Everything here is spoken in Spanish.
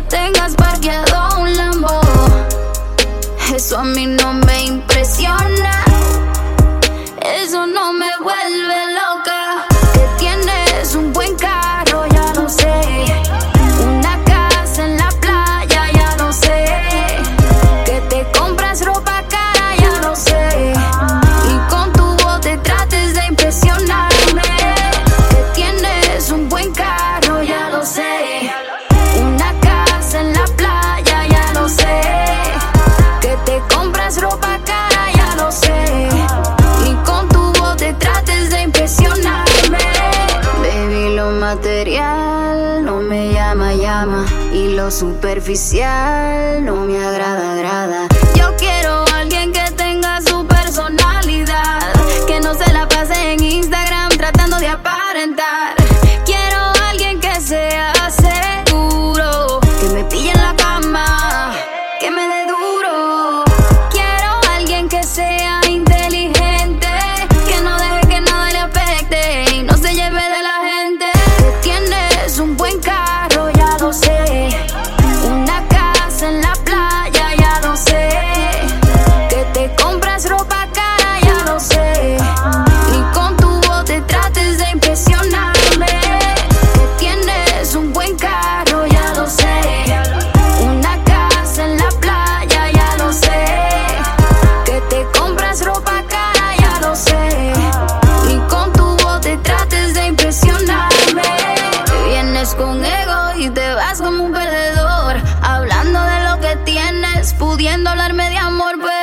tengas parqueado un Lambo. Eso a mí no me no me llama, llama. Y lo superficial no me agrada, agrada. un perdedor, hablando de lo que tienes, pudiendo hablarme de amor, pero